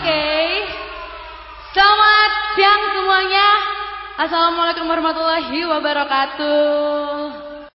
Oke, Selamat siang semuanya. Assalamualaikum warahmatullahi wabarakatuh.